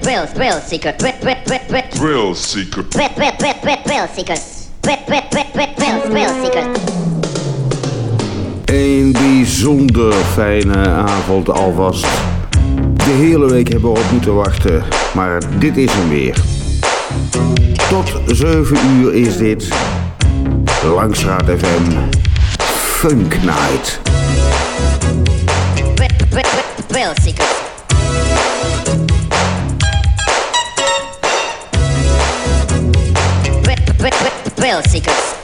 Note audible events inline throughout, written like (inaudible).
Thrill thrill seeker. Wet seeker. Wet wet Thrill seeker. Een bijzonder fijne avond alvast. De hele week hebben we op moeten wachten, maar dit is hem weer. Tot 7 uur is dit Langstraat FM Funk Night. Well. thrill seekers.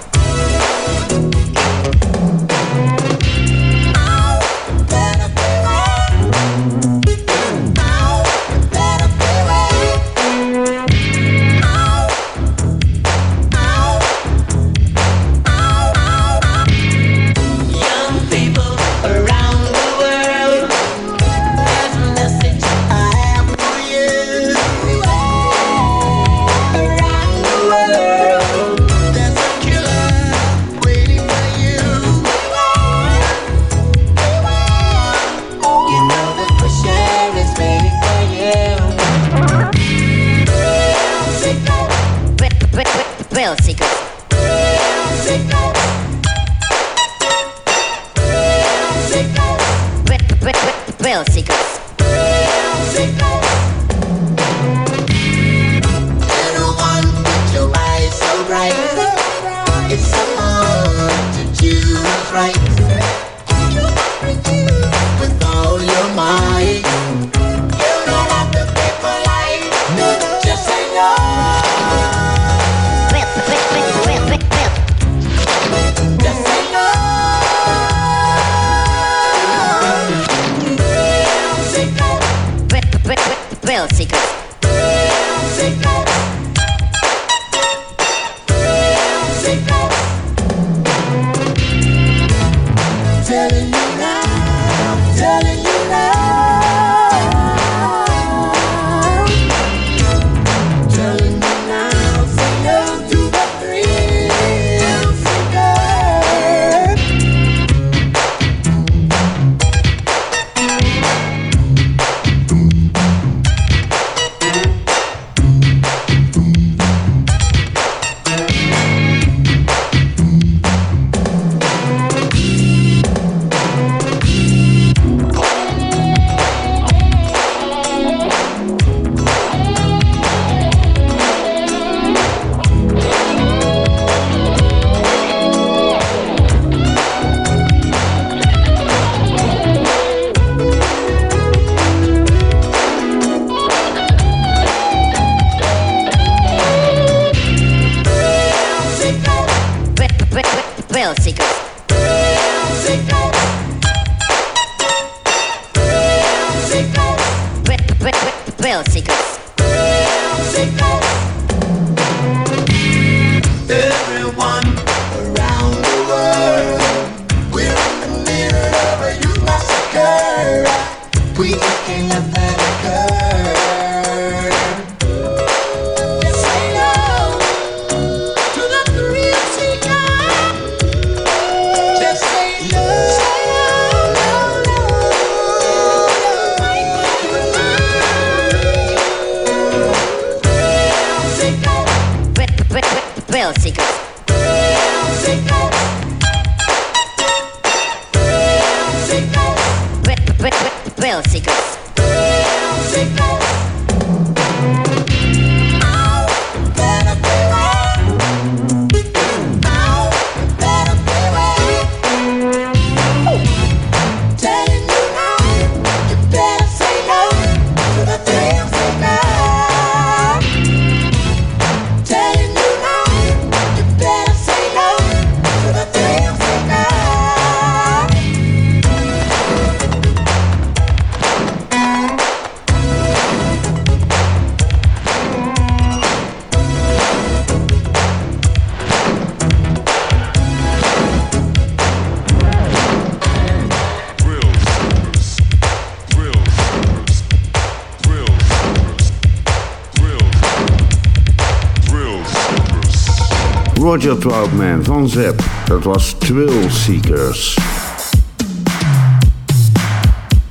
Roger Troutman van Zep. Dat was Twill Seekers.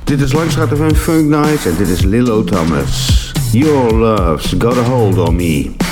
Dit is Langstraat van Funk Nights en dit is Lilo Thomas. Your love's got a hold on me.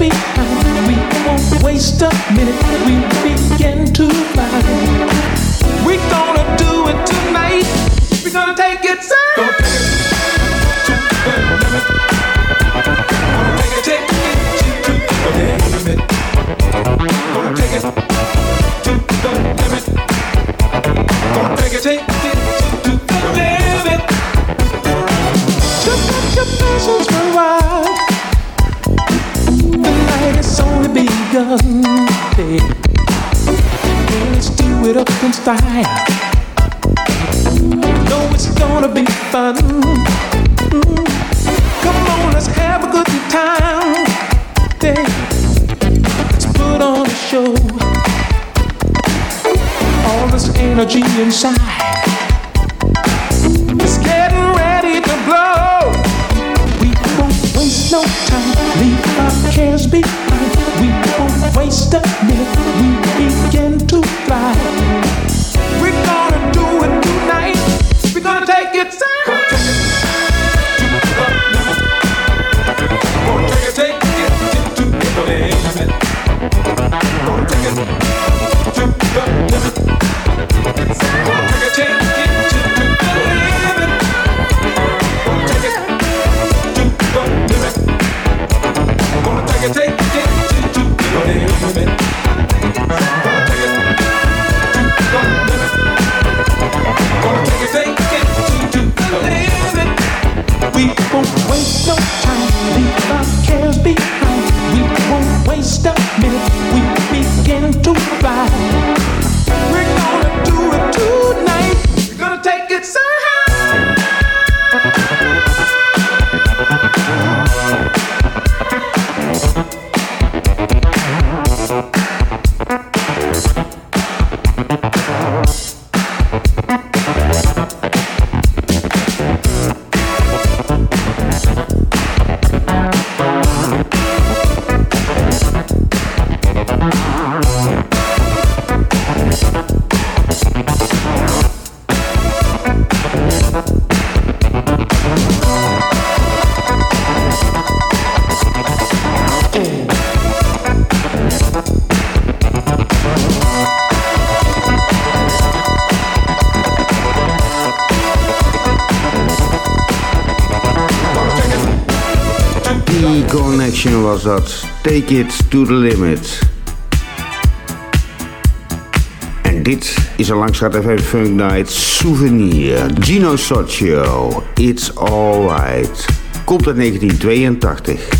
behind. We won't waste a minute. We begin to fight. fire. You know it's gonna be fun. Mm. Come on, let's have a good time. Day. Let's put on a show. All this energy inside. dat Take It To The Limit. En dit is een Langstraat FM Funk Night Souvenir. Gino Soccio, It's Alright. Komt uit 1982.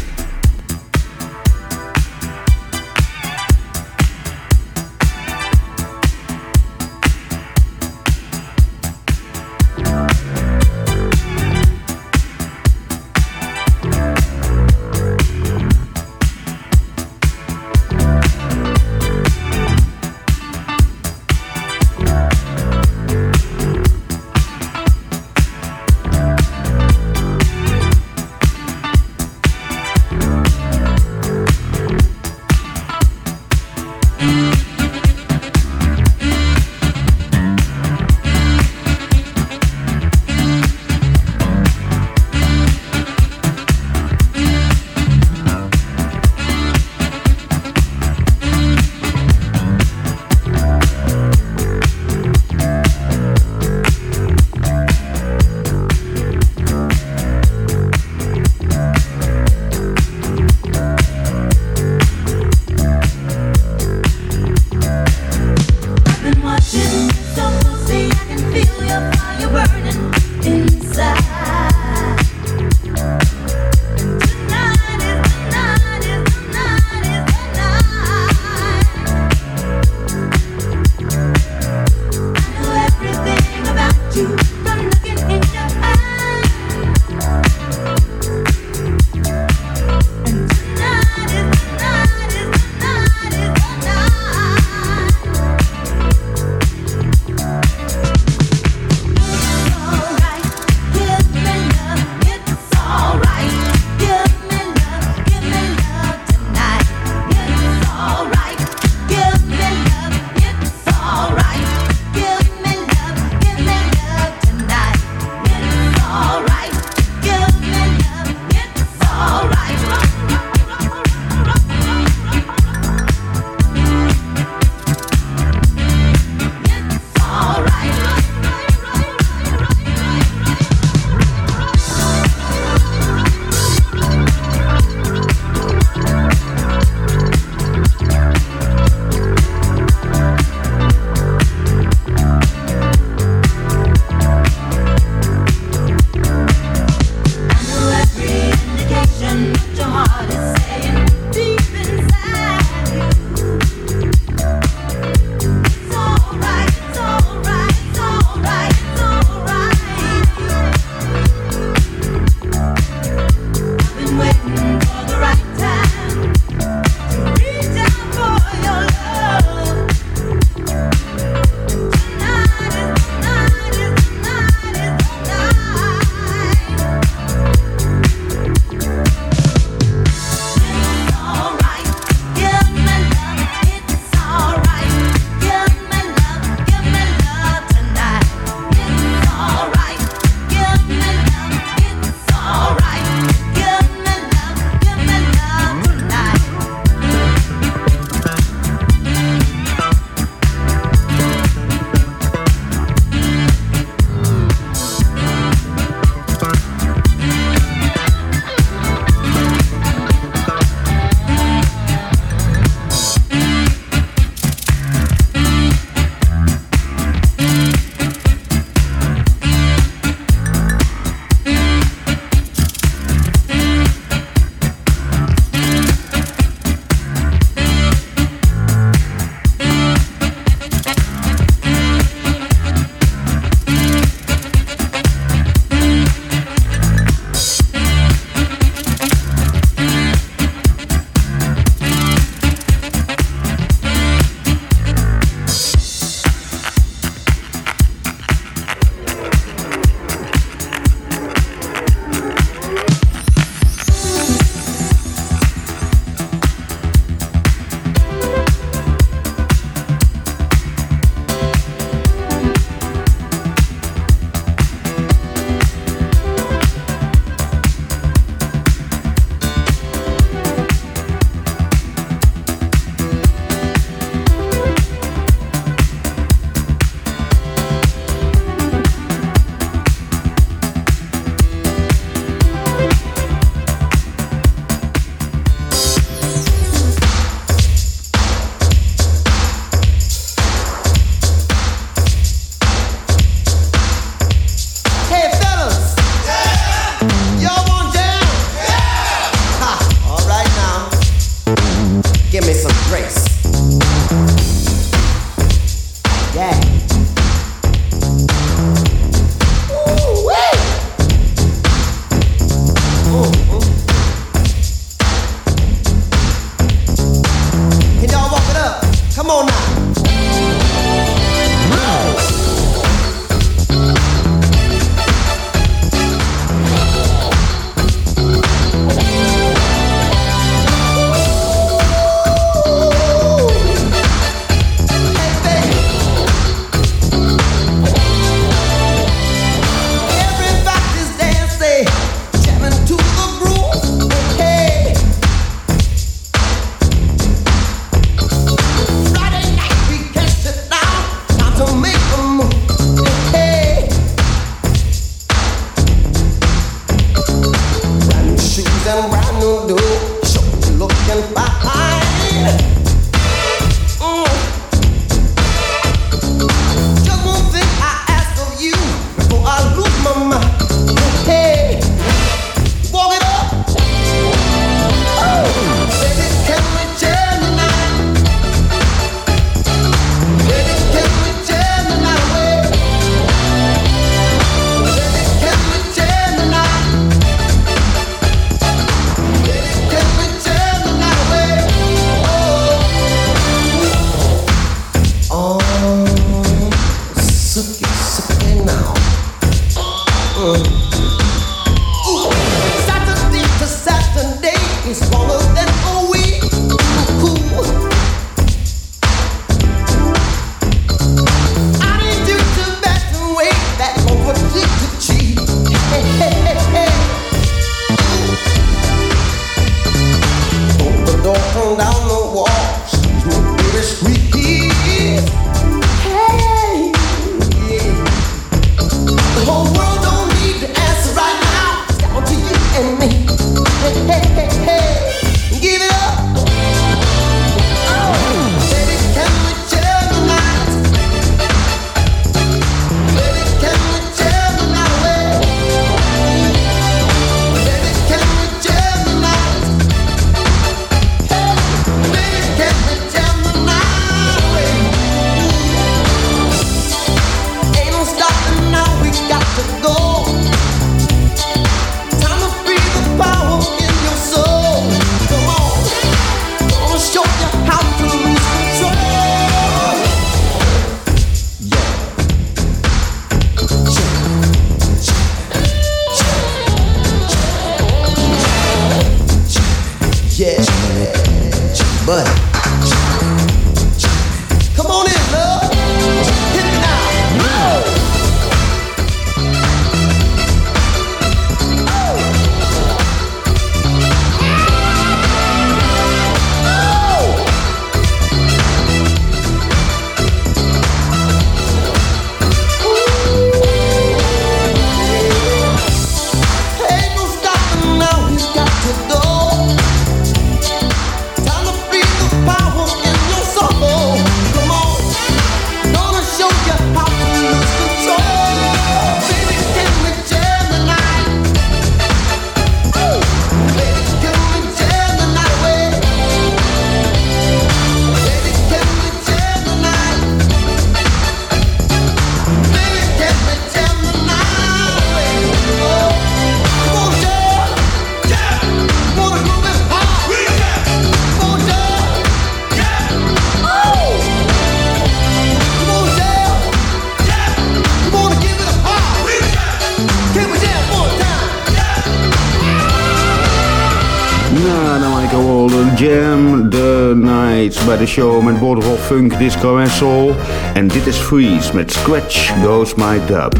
De show met Waterfall Funk, Disco en Soul. En dit is Freeze met Scratch Goes My Dub.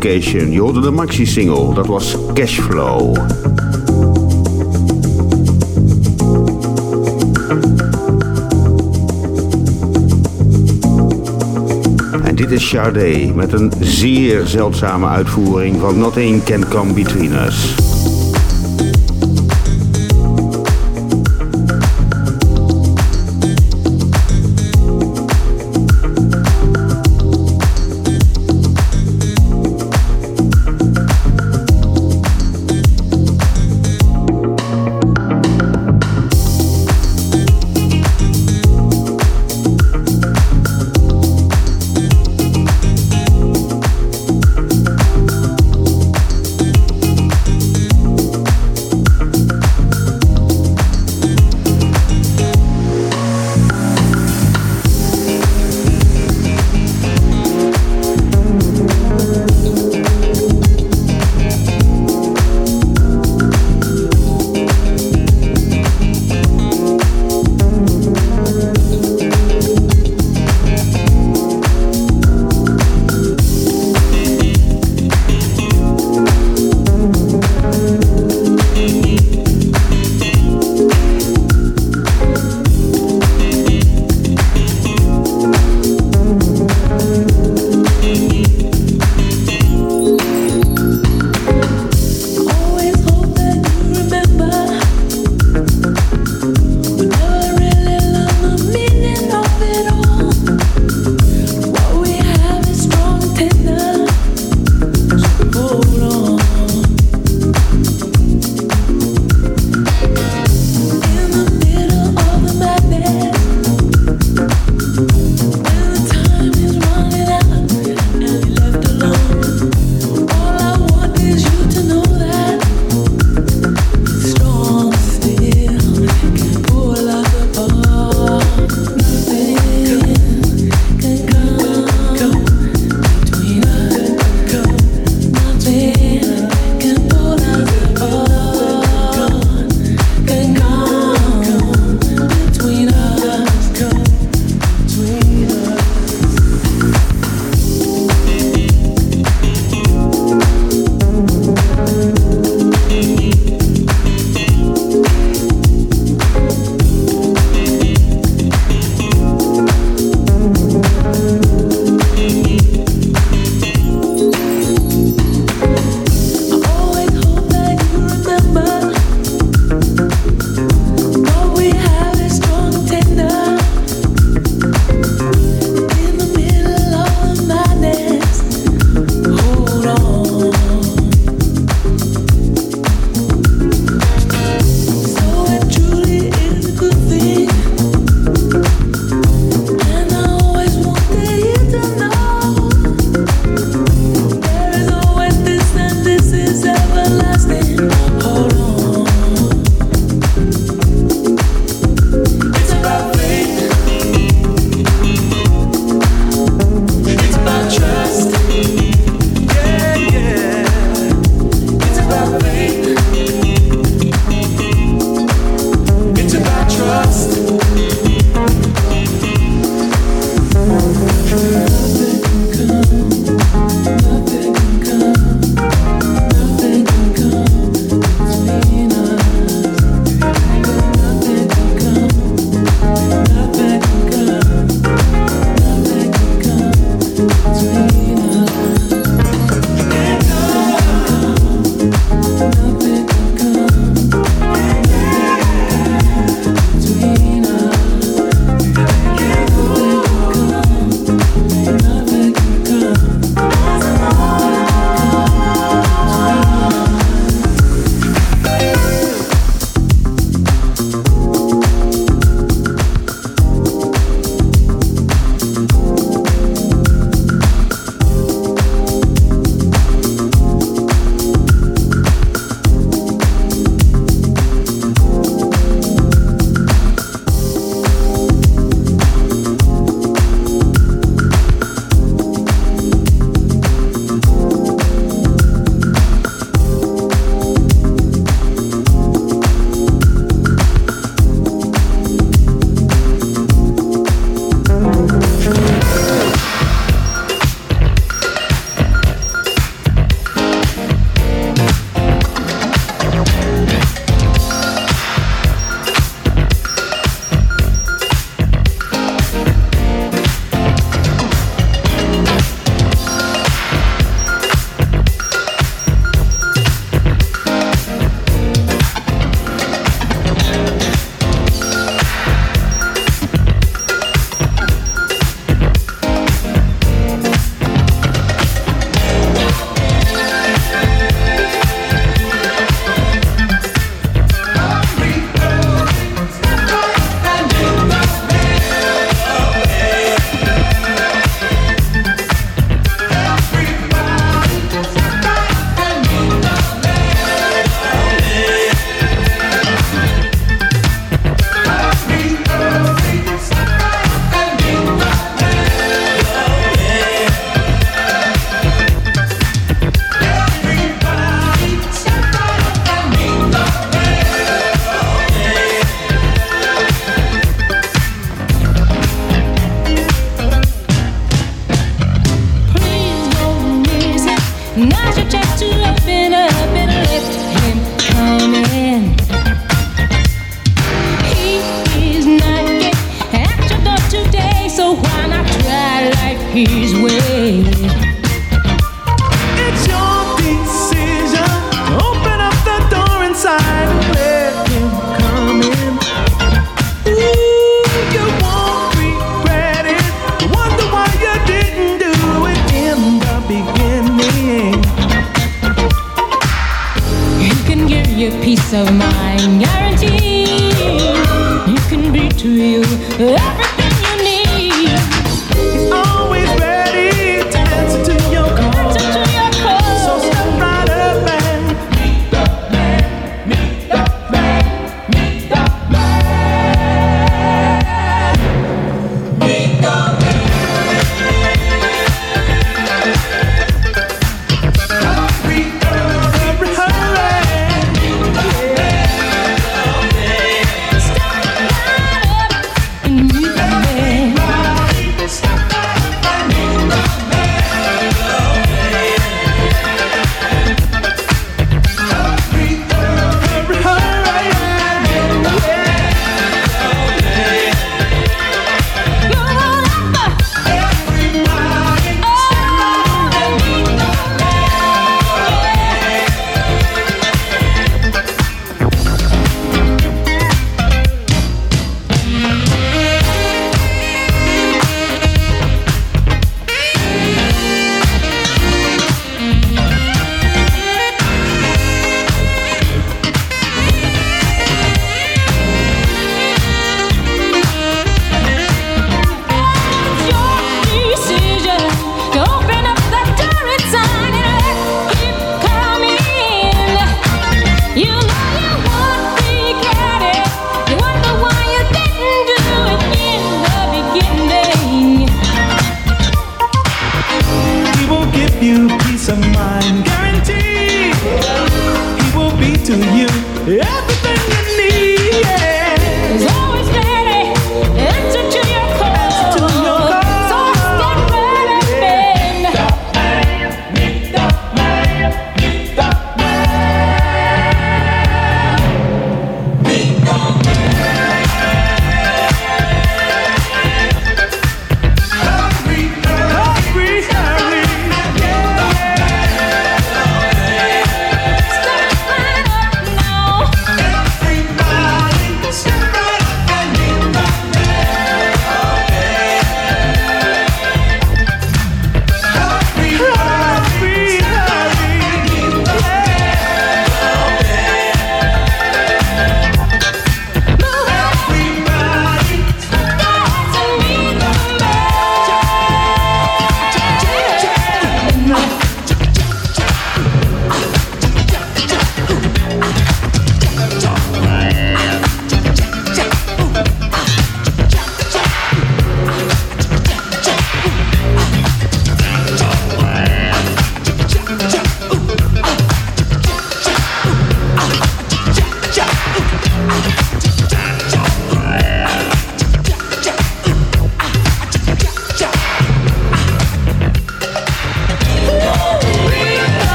Je hoorde de maxi-single, dat was Cashflow. En dit is Sade met een zeer zeldzame uitvoering van Nothing Can Come Between Us.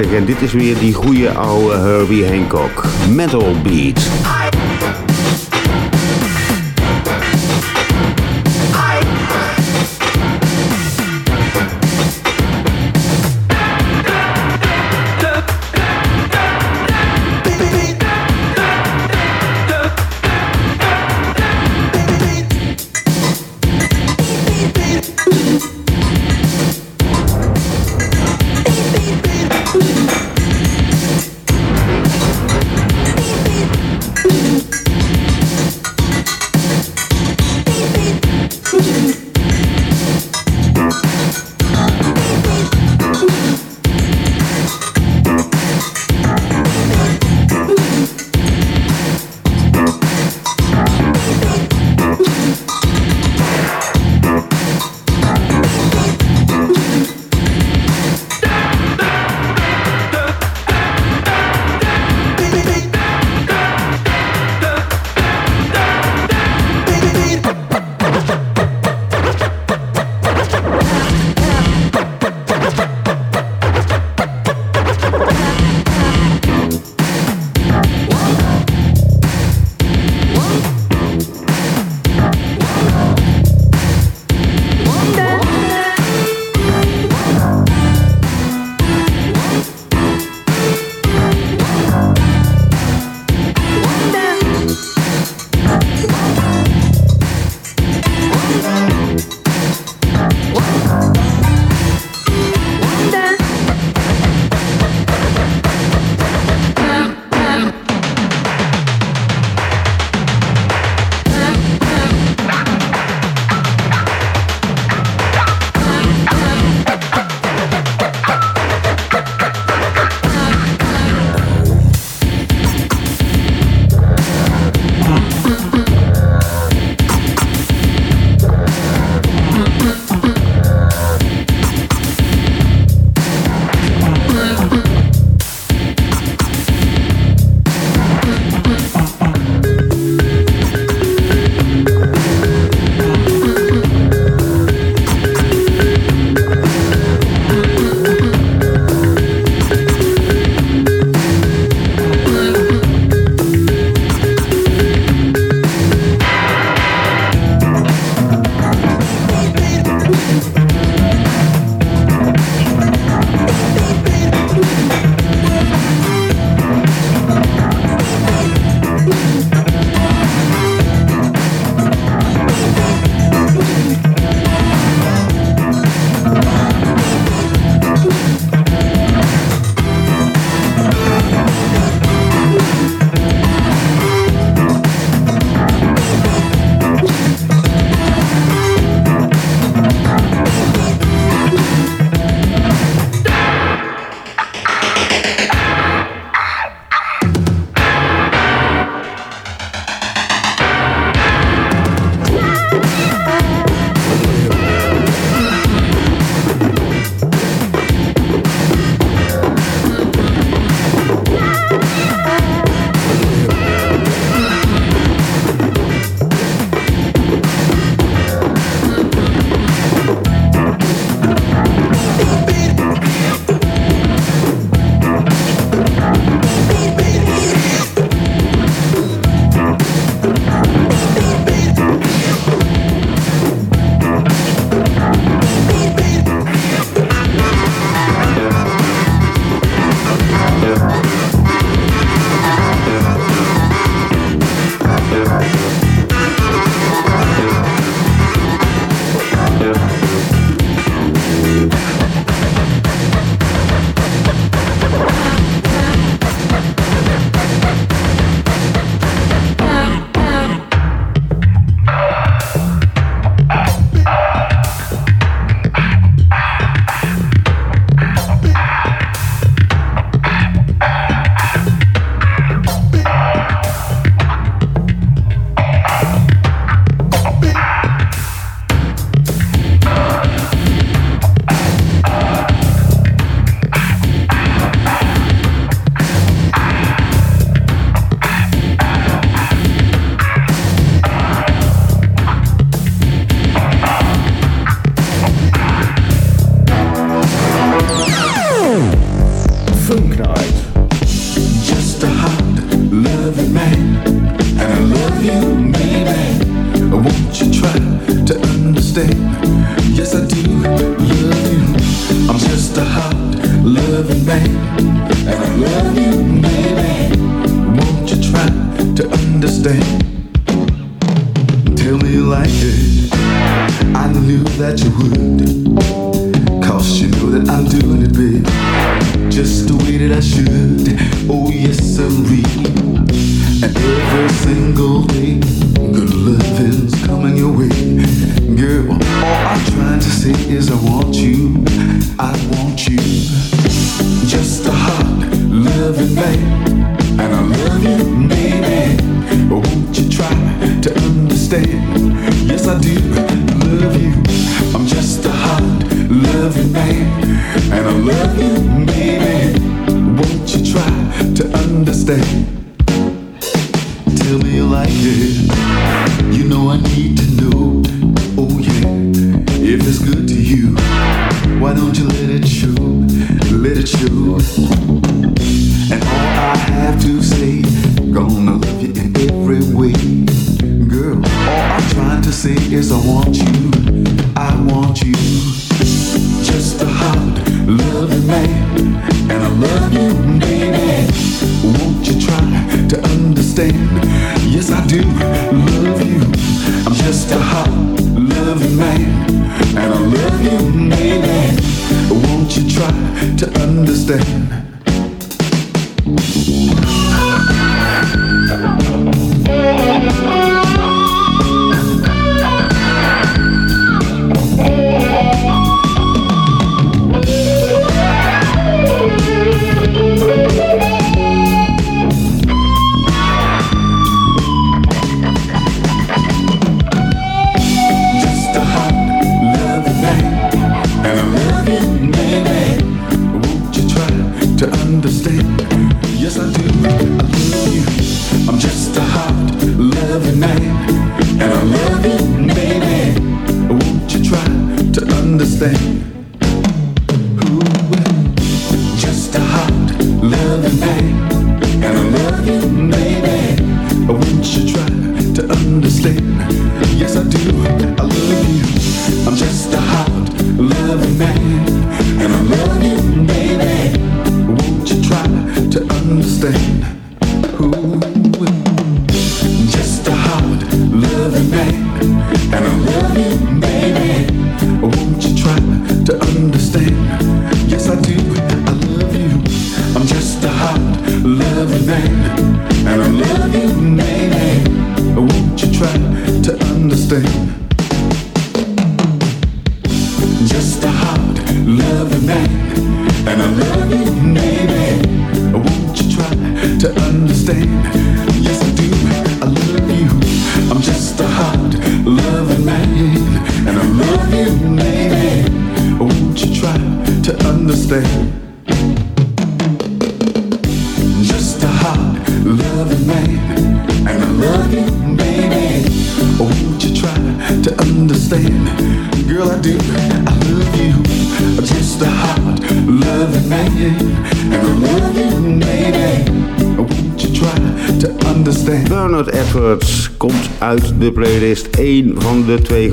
En dit is weer die goede oude Herbie Hancock. Metal Beat.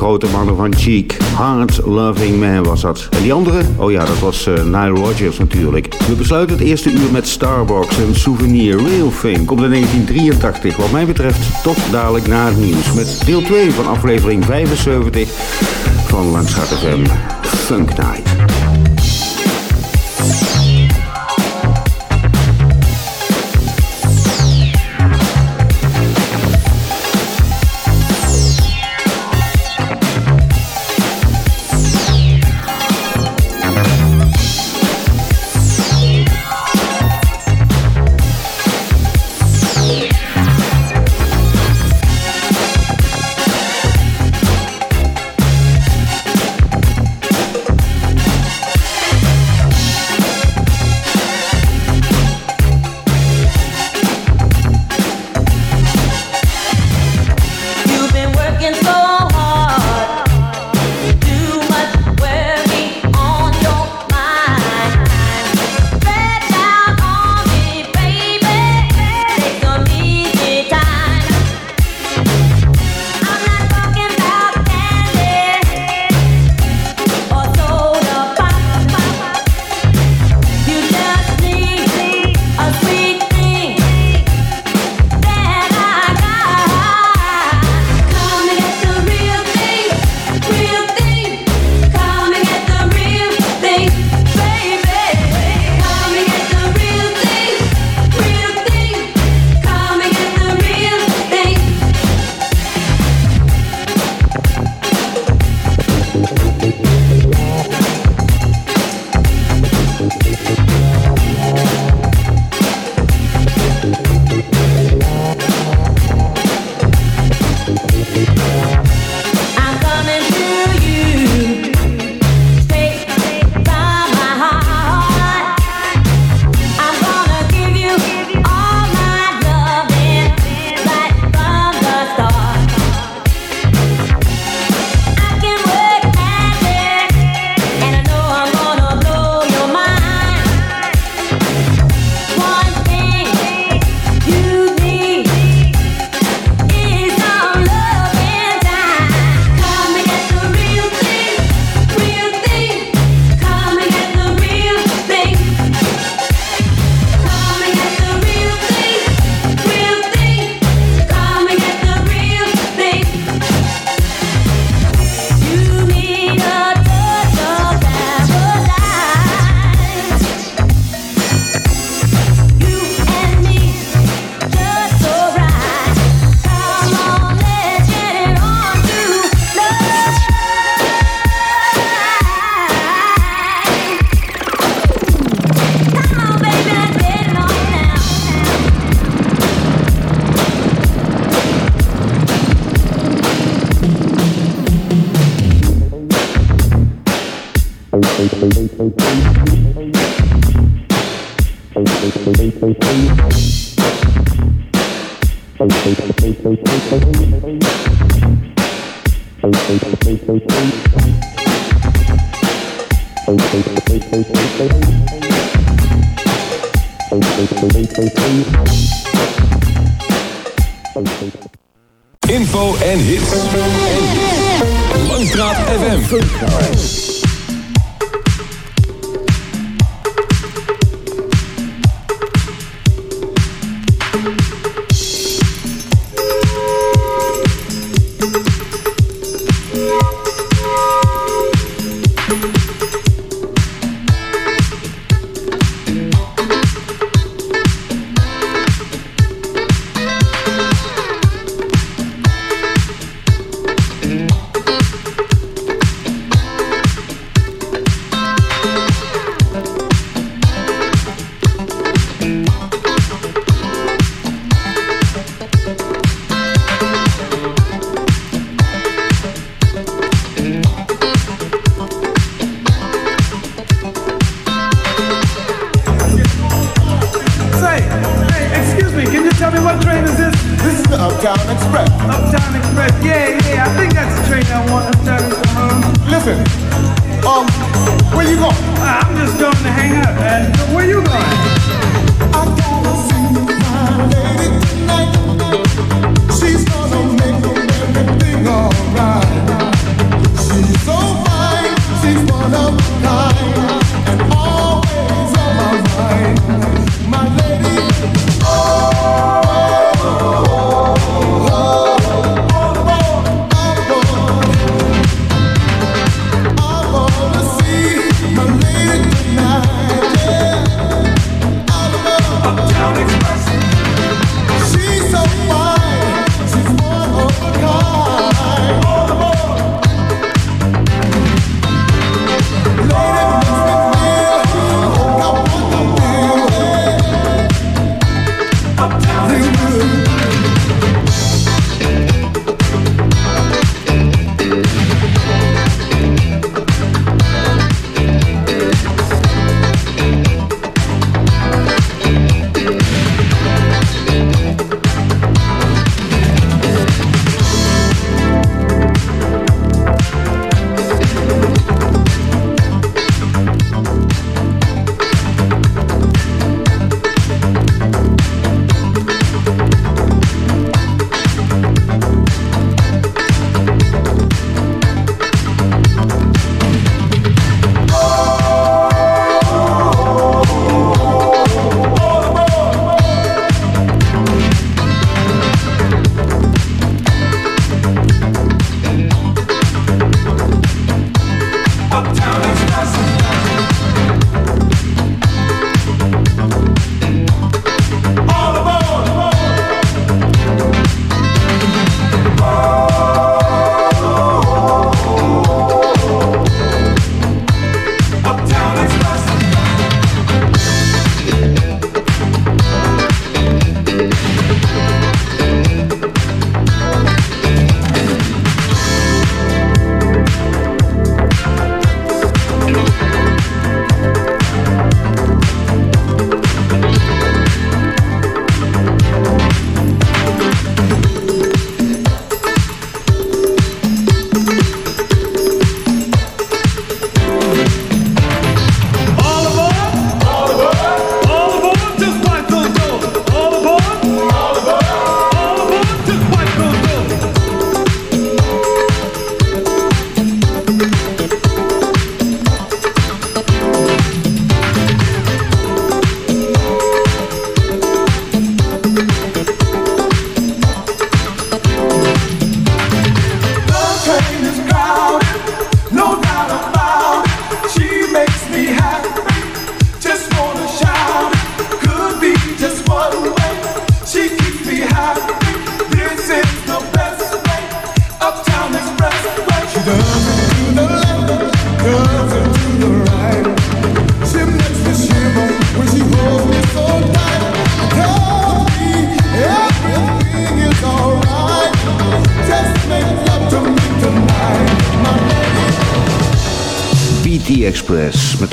grote mannen van Cheek. Hard Loving Man was dat. En die andere? Oh ja, dat was uh, Nile Rogers natuurlijk. We besluiten het eerste uur met Starbucks en Souvenir Real Thing. Komt in 1983. Wat mij betreft tot dadelijk na het nieuws. Met deel 2 van aflevering 75 van Langs FM. Funk Night. En hits. Langstraat FM.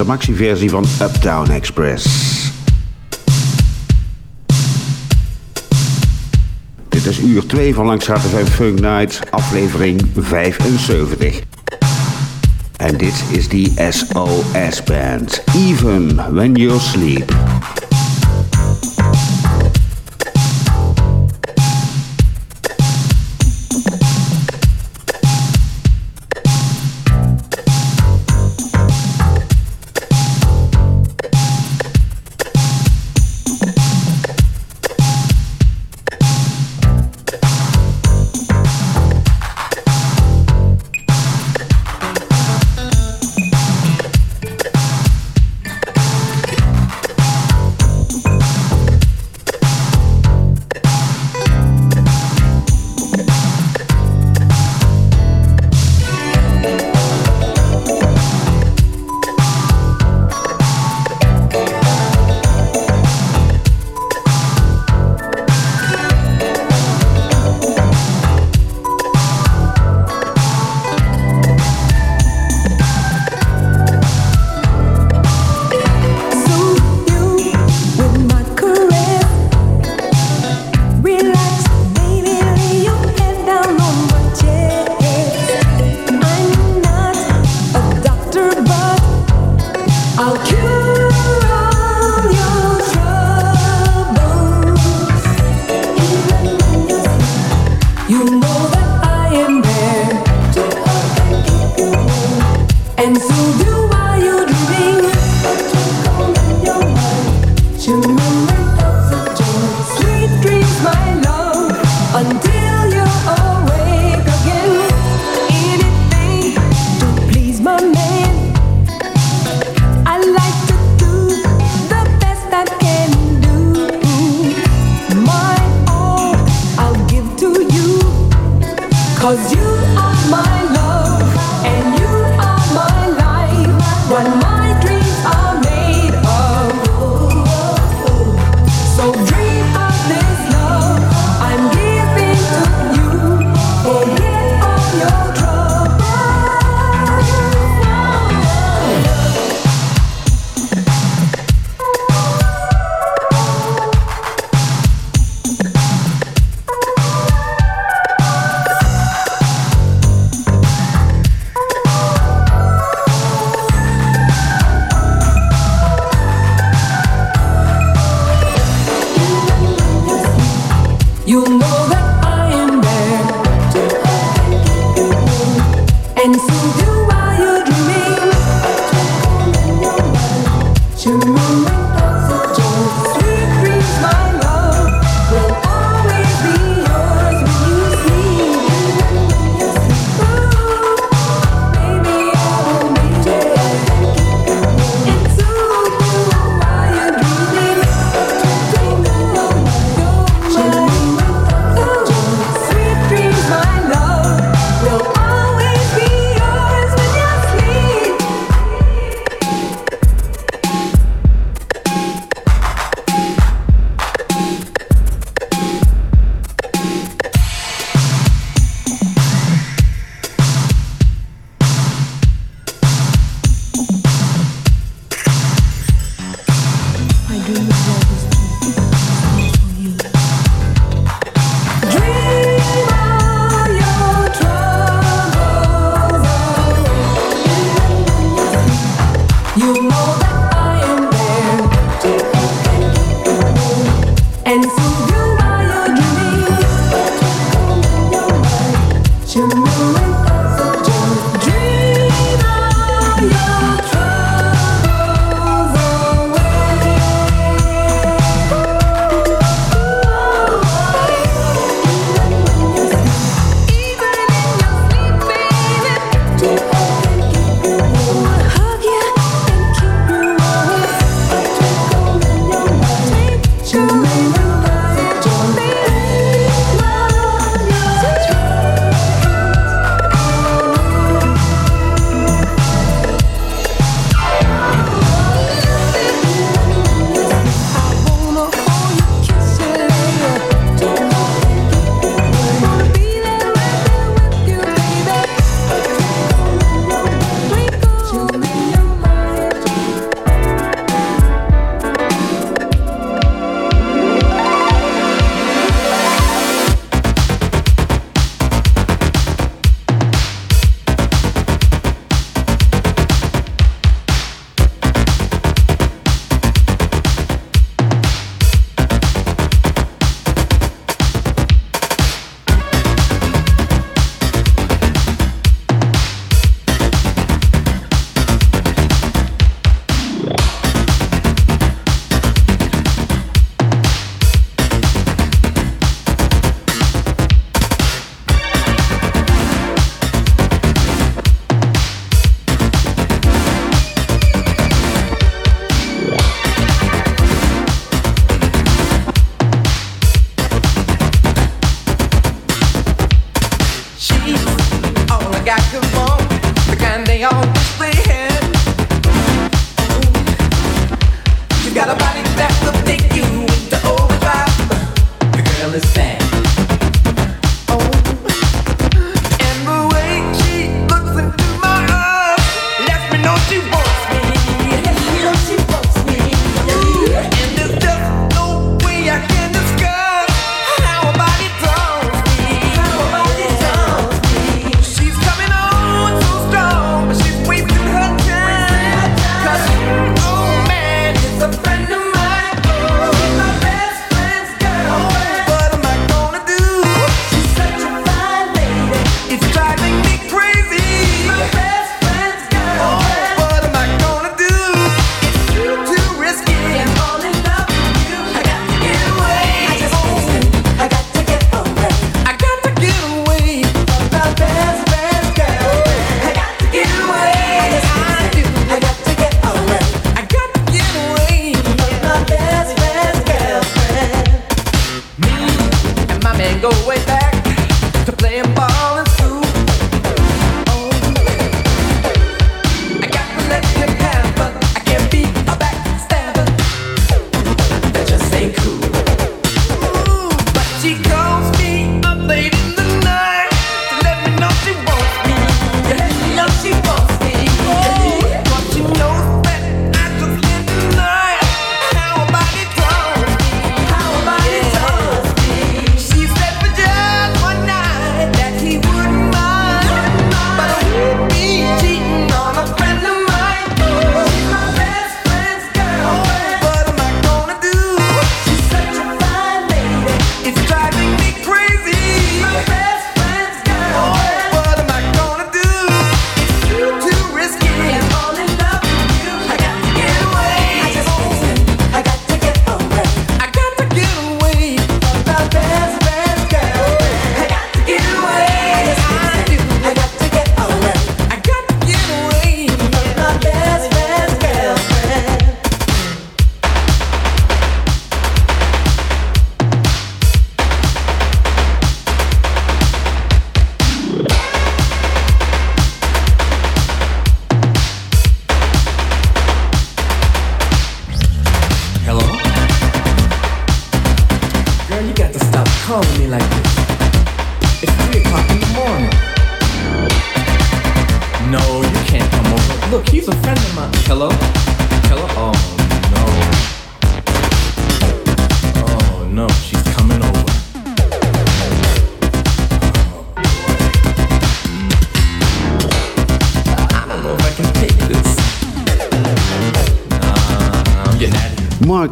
Maxi-versie van Uptown Express. Dit is uur 2 van Langstraat FM Funk Night, aflevering 75. En dit is die SOS Band, Even When You Sleep.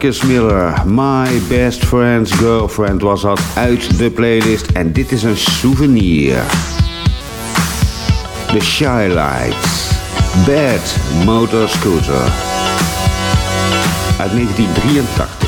Marcus Miller. My Best Friend's Girlfriend was dat uit de playlist. En dit is een souvenir. The Shy Lights. Bad Motor Scooter. Uit 1983.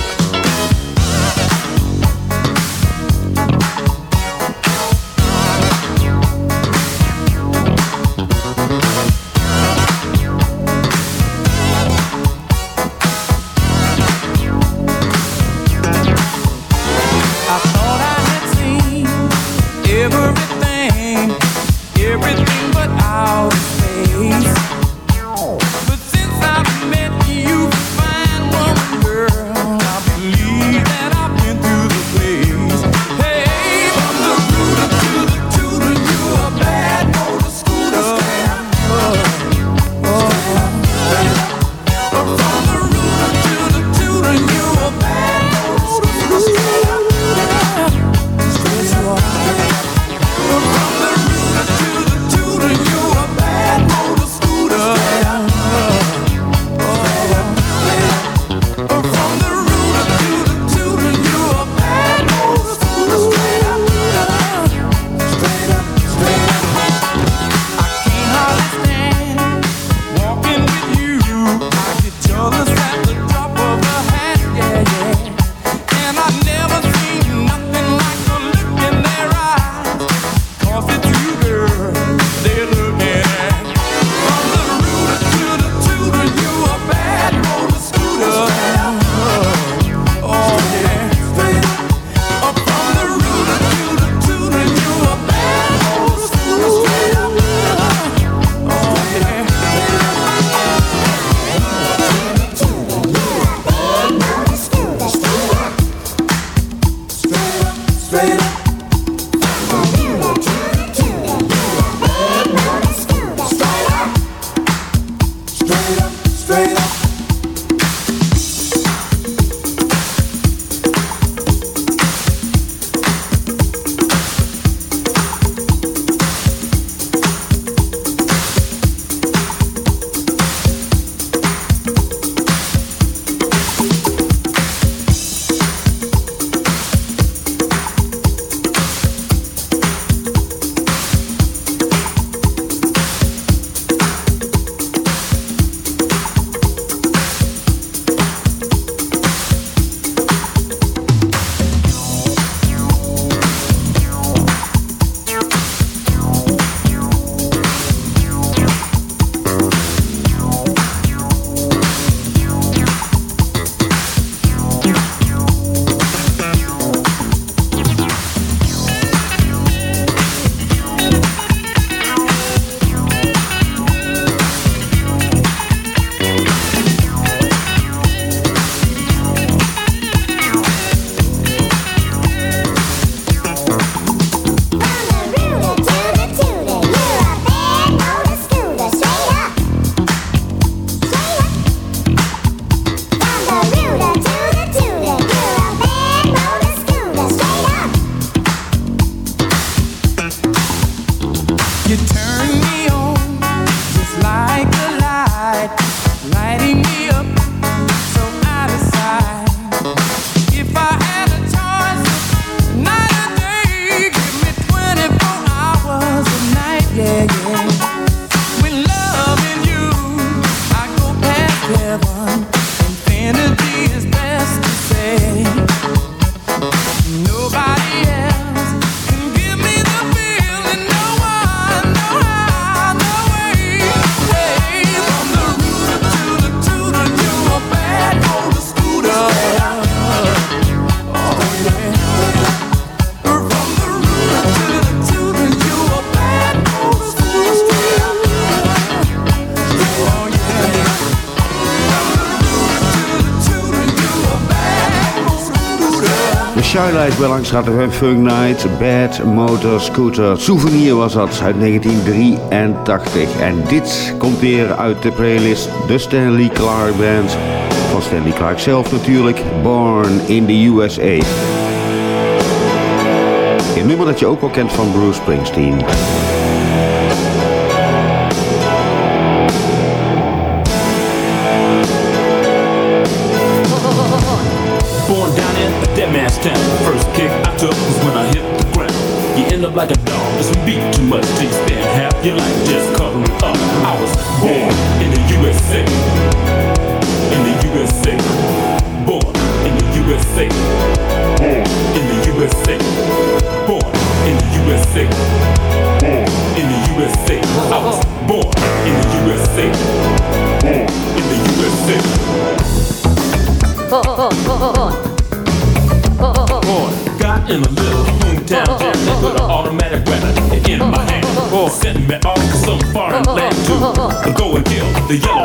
Langstraat FM Funk Night, Bad Motor Scooter. Souvenir was dat uit 1983. En dit komt weer uit de playlist De Stanley Clark Band. Van Stanley Clark zelf natuurlijk, Born in the USA. Een nummer dat je ook wel kent van Bruce Springsteen. the young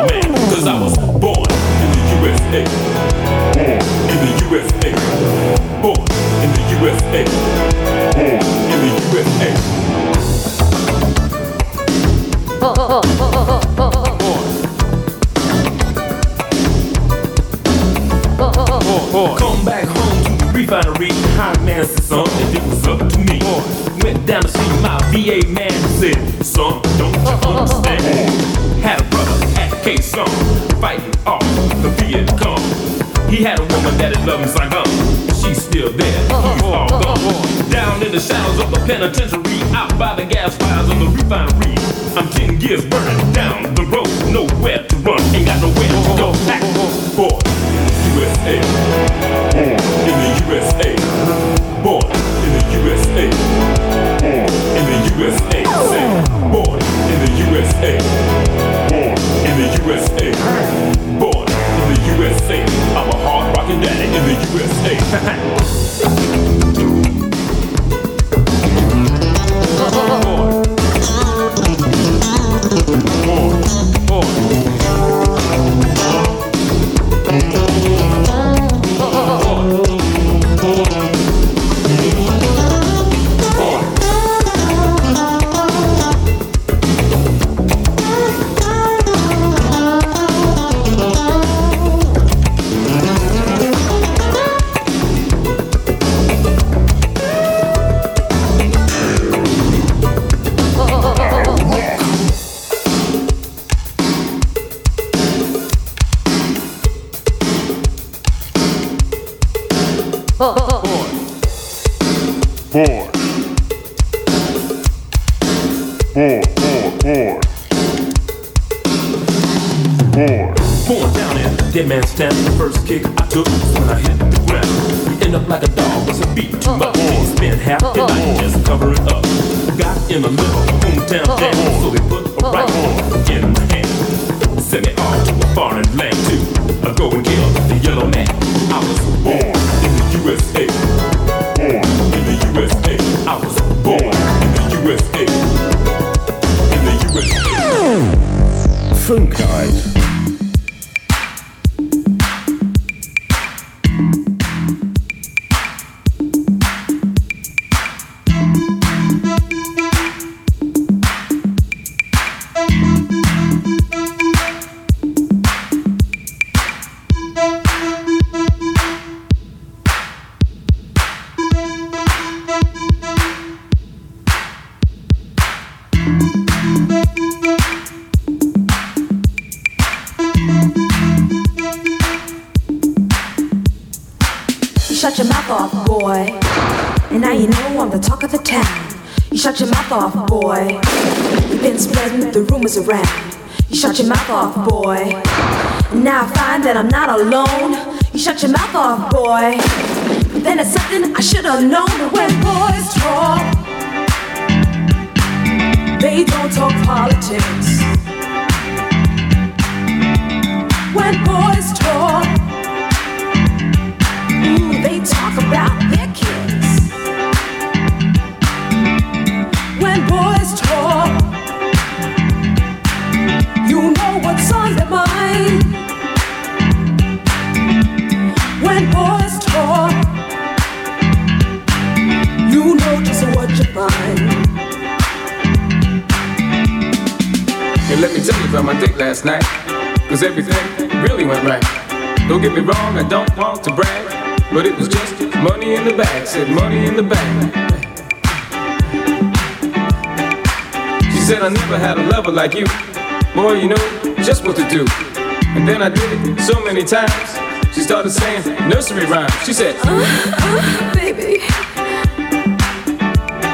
many times. She started saying nursery rhymes. She said, (laughs) baby,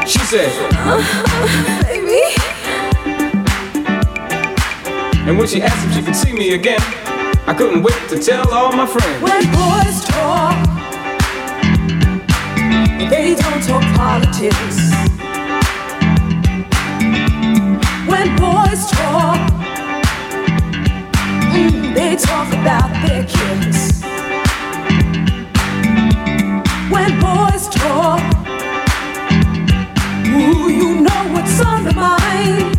she said, baby. and when she asked if she could see me again, I couldn't wait to tell all my friends. When boys talk, they don't talk politics. They talk about their kids. When boys talk, ooh, you know what's on their mind.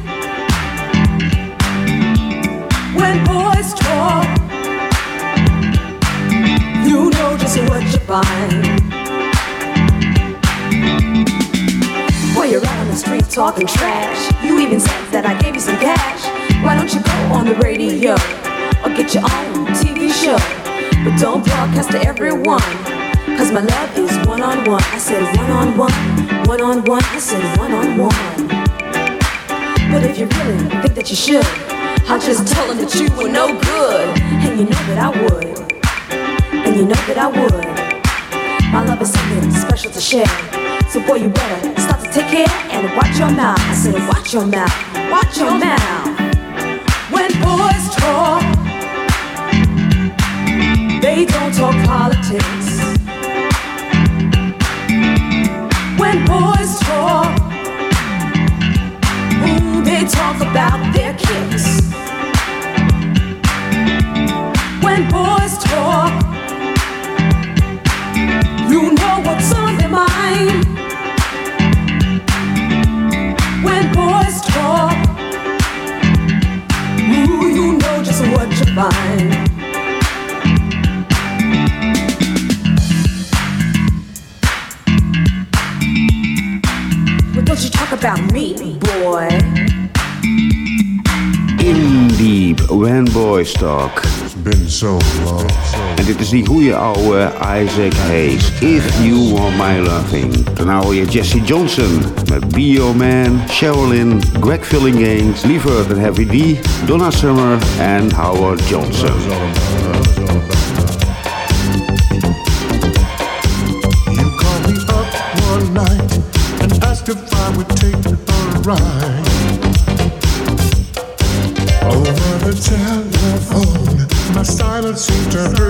When boys talk, you know just what you find. While you're out on the street talking trash, you even said that I gave you some cash. Why don't you go on the radio or get your own TV show? But don't broadcast to everyone, cause my love is one on one. I said one on one, one on one, I said one on one. But if you really think that you should, I'll just tell them that you were no good. And you know that I would. And you know that I would. My love is something special to share. So boy, you better start to take care and watch your mouth. I said, watch your mouth, watch your mouth. When boys talk, don't talk politics. When boys talk, ooh, they talk about their kicks. When boys talk, you know what's on their mind. When boys talk, ooh, you know just what you find. About me, boy. In Deep, When Boys Talk. It's Been so long. En dit is die goede oude Isaac Hayes. If You Want My Loving. Daarna hoor je Jesse Johnson met Be Your Man, Cheryl Lynn, Greg Phillinganes, Liever Than Heavy D, Donna Summer en Howard Johnson. Over the telephone, my silence seemed to hurt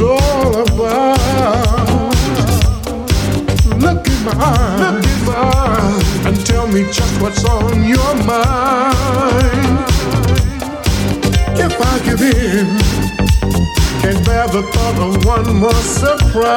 love's all about. Look in my look in my eyes, and tell me just what's on your mind. If I give in, can't bear the thought of one more surprise.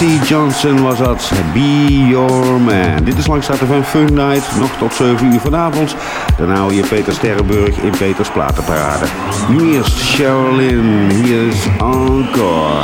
C. Johnson was dat. Be Your Man. Dit is langs van Fun Night. Nog tot 7 uur vanavond. Daarna hou je Peter Sterrenburg in Peters Platenparade. Nu is Sherilyn. Hier is Encore.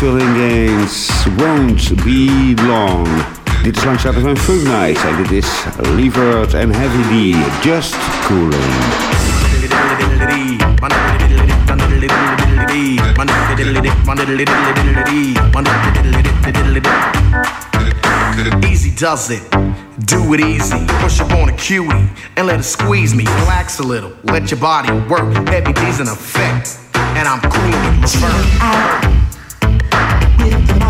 Phillinganes Won't Be Long. Dit is langs van Funk Night en dit is Levert and Heavy D, Just Cooling. Easy does it. Do it easy, push up on a cutie and let it squeeze me. Relax a little, let your body work. Heavy D's in effect, and I'm cool with my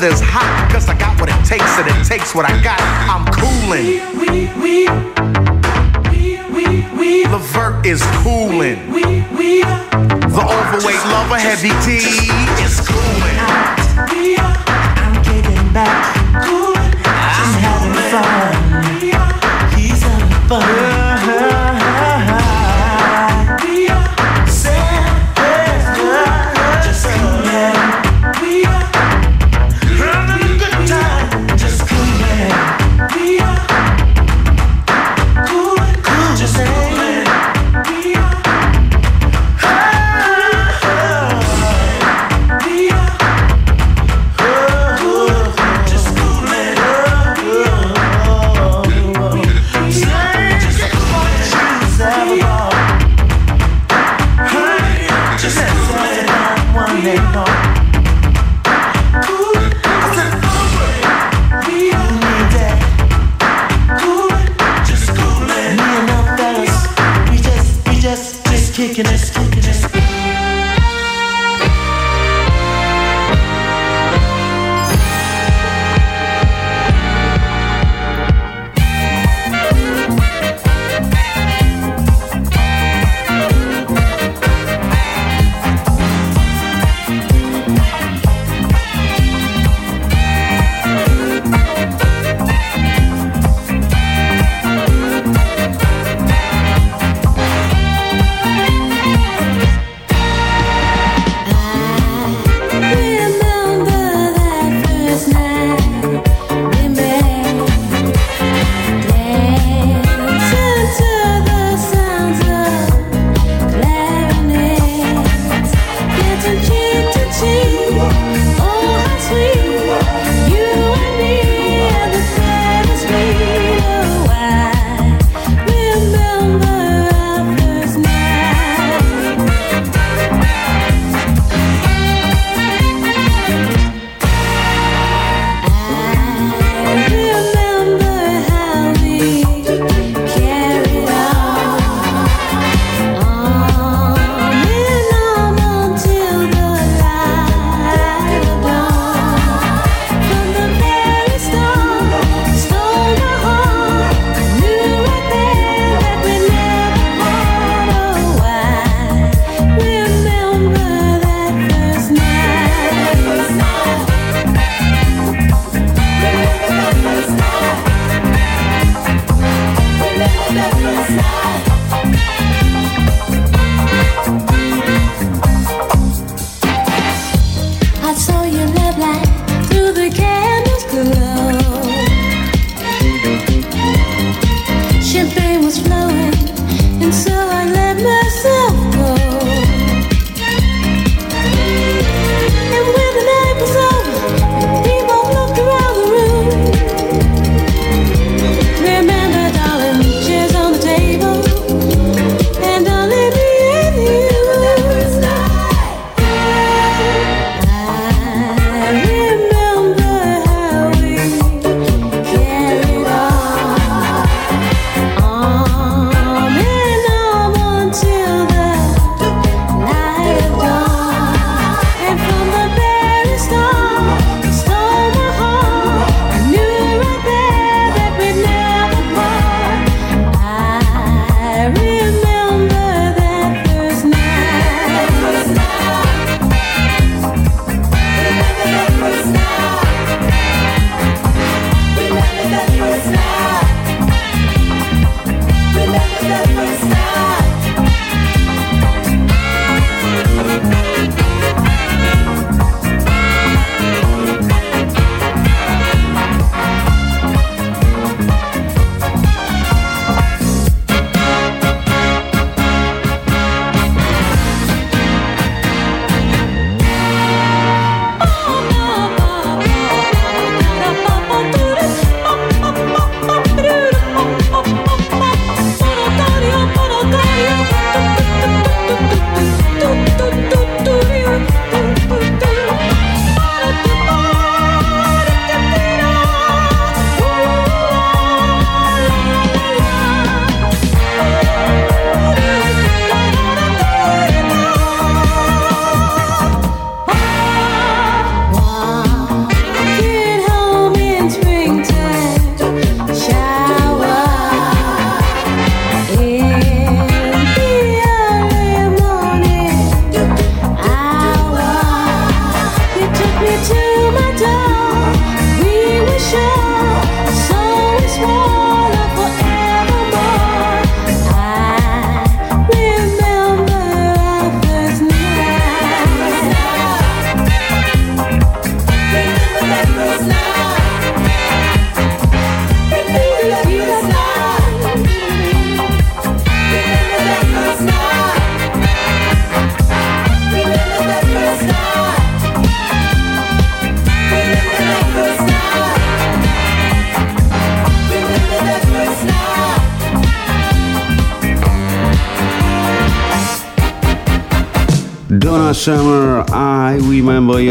weather's hot, cause I got what it takes and it takes what I got. I'm cooling. We, we, we, we, we. Levert is cooling. We, we. The overweight lover, heavy D, is cooling. I'm kicking back. Cooling. I'm having fun. He's having fun.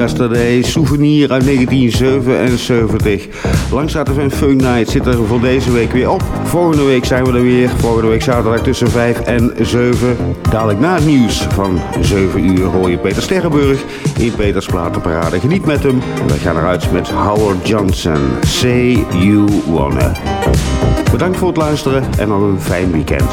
Yesterday, Souvenir uit 1977. Langs en Funk Night zit er voor deze week weer op. Volgende week zijn we er weer. Volgende week zaterdag tussen 5 en 7. Dadelijk na het nieuws van 7 uur hoor je Peter Sterrenburg in Peters Platenparade. Geniet met hem. We gaan eruit met Howard Johnson. Say You Wanna. Bedankt voor het luisteren en nog een fijn weekend.